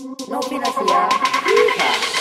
No Yeehaw.